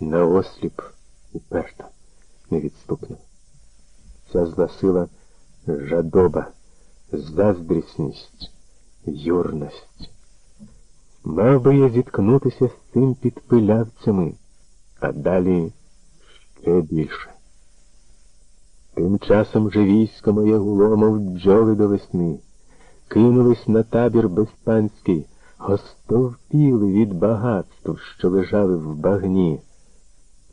наосліп, уперто, невідступно. Ця зла сила жадоба, заздрісність, юрність. Мав би я зіткнутися з цим під пилявцями, а далі ще більше. Тим часом же військо моє гуло, мов бджоли до весни, кинулись на табір безпанський, гостовпіли від багатств, що лежали в багні.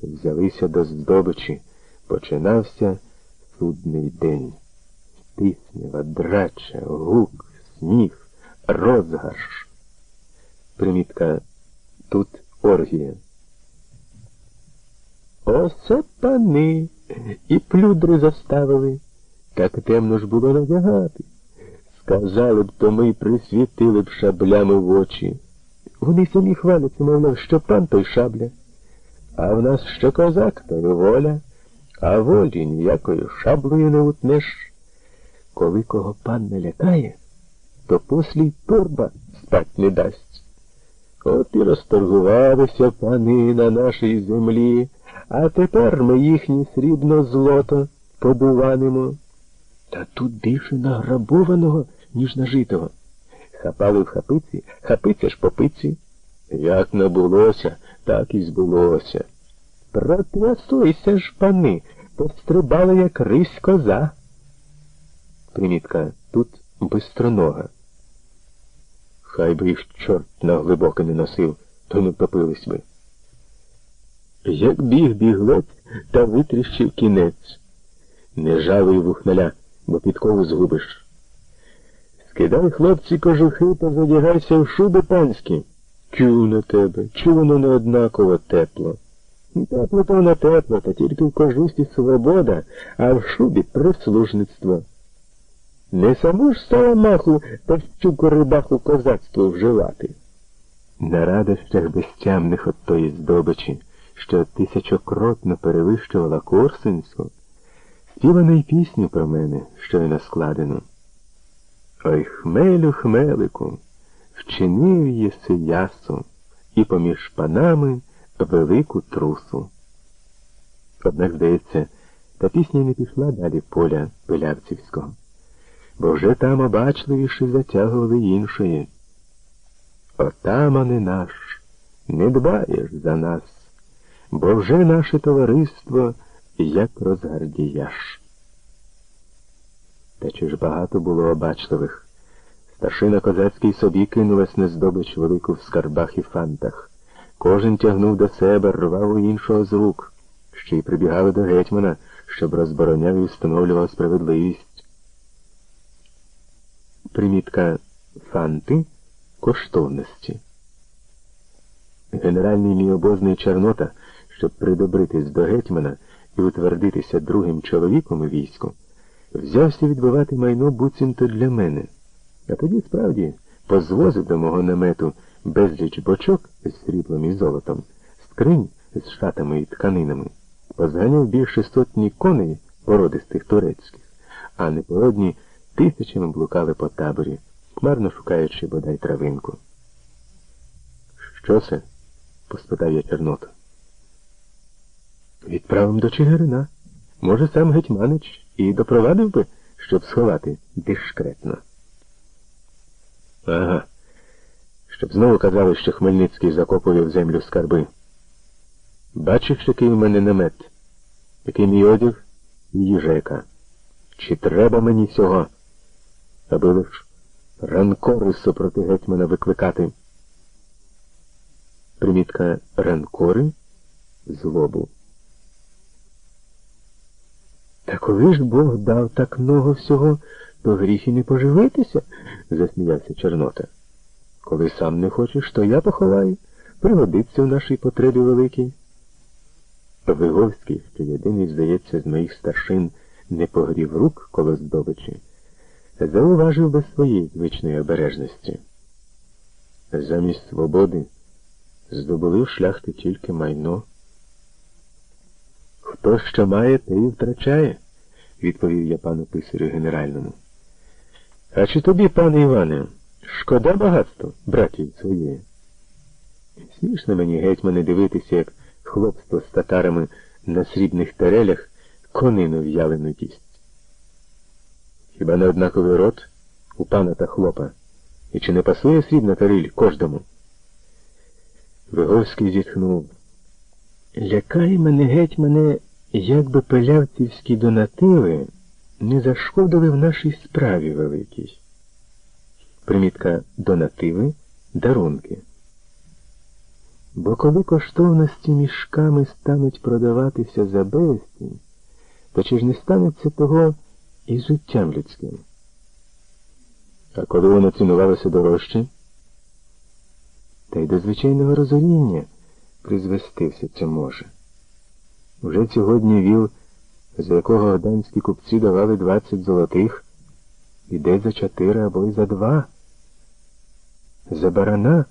Взялися до здобичі, починався судний день. Тиснява, драча, гук, сміх, розгарш. Примітка тут оргія. Оце пани і плюдри заставили. Так темно ж було надягати. Сказали б, то ми присвітили б шаблями в очі. Вони самі хваляться, мовляв, що пан той шабля. А в нас що козак, то воля, а волі ніякою шаблею не утнеш. Коли кого пан не лякає, то послій турба спать не дасть. От і розторгувалися пани на нашій землі. А тепер ми їхнє срібно злото побуванимо. Та тут більше награбованого, ніж нажитого. Хапали в хапиці, хапиця ж по пиці. Як набулося, так і збулося. Протряслися ж пани, пострибали, як рись коза. Примітка тут бистронога. Хай би їх чорт на глибоке не носив, то не втопились би. Як біг біглець та витріщив кінець. Не жалуй вухналя, бо підкову згубиш. Скидай, хлопці, кожухи та задягайся в шуби панські. Чу на тебе, чу воно не однаково тепло. Тепло то на тепло, та тільки в кожусі свобода, а в шубі прислужництво. Не саму ж саламаху та щуку рибаху козацтво вживати. На радощах безтямних от тої здобичі що тисячокротно перевищувала Корсунську, співано й пісню про мене, що й наскладено. Ой хмелю, хмелику, вчинив єси ясу, і поміж панами велику трусу. Однак, здається, та пісня не пішла далі поля Пилявцівського, бо вже там обачливіші затягували іншої. Отамане наш, не дбаєш за нас бо вже наше товариство як розгардіяш. Та чи ж багато було обачливих? Старшина козацький собі кинулась на здобич велику в скарбах і фантах. Кожен тягнув до себе, рвав у іншого з рук, ще й прибігали до гетьмана, щоб розбороняв і встановлював справедливість. Примітка фанти коштовності. Генеральний мій обозний Чорнота щоб придобритись до гетьмана і утвердитися другим чоловіком у війську, взявся відбивати майно буцімто для мене. А тоді справді позвозив до мого намету безліч бочок з сріблом і золотом, скринь з шатами і тканинами, позганяв більше сотні коней породистих турецьких, а непородні тисячами блукали по таборі, марно шукаючи бодай травинку. Що це? поспитав я Чорноту. Відправим до Чигирина. Може, сам Гетьманич і допровадив би, щоб сховати дискретно. Ага. Щоб знову казали, що Хмельницький закопує в землю скарби. Бачиш, який у мене намет, який мій одяг і їжека. Чи треба мені цього, аби лиш ранкори супроти гетьмана викликати? Примітка ранкори злобу. Та коли ж Бог дав так много всього, то гріх і не поживитися, засміявся Чорнота. Коли сам не хочеш, то я поховаю. Пригодиться в нашій потребі великій. Виговський, що єдиний, здається, з моїх старшин не погрів рук коло здобичі, зауважив без своєї звичної обережності. Замість свободи здобули в шляхти тільки майно. Хто що має, те і втрачає, відповів я пану писарю генеральному. А чи тобі, пане Іване, шкода багатство, братів своєї? Смішно мені, гетьмане, дивитися, як хлопство з татарами на срібних тарелях конину в'ялену їсть. Хіба не однаковий рот у пана та хлопа? І чи не пасує срібна таріль кожному? Виговський зітхнув. Лякає мене геть мене, як би пилявцівські донативи не зашкодили в нашій справі великій. Примітка донативи дарунки. Бо коли коштовності мішками стануть продаватися за безцінь, то чи ж не станеться того і життям людським? А коли воно цінувалося дорожче, та й до звичайного розоріння призвести все це може. Уже сьогодні віл, за якого данські купці давали 20 золотих, іде за чотири або й за два. За барана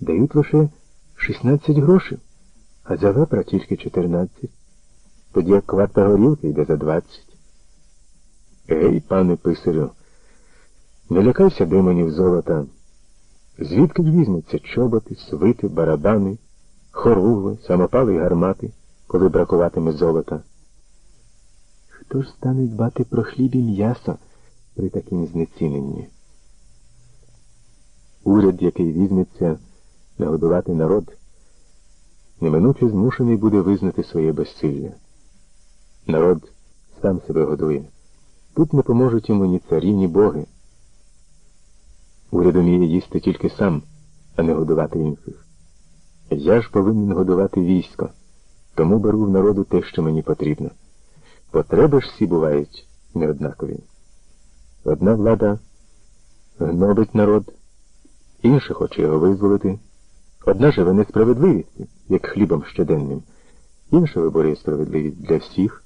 дають лише 16 грошей, а за вепра тільки 14. Тоді як кварта горілки йде за 20. Ей, пане писарю, не лякайся демонів золота. Звідки ж візьмуться чоботи, свити, барабани, хоругви, самопали й гармати, коли бракуватиме золота? Хто ж стане дбати про хліб і м'ясо при такім знеціненні? Уряд, який візьметься нагодувати народ, неминуче змушений буде визнати своє безсилля. Народ сам себе годує. Тут не поможуть йому ні царі, ні боги. Уряд уміє їсти тільки сам, а не годувати інших. Я ж повинен годувати військо, тому беру в народу те, що мені потрібно. Потреби ж всі бувають неоднакові. Одна влада гнобить народ, інша хоче його визволити. Одна живе несправедливістю, як хлібом щоденним, інша виборює справедливість для всіх.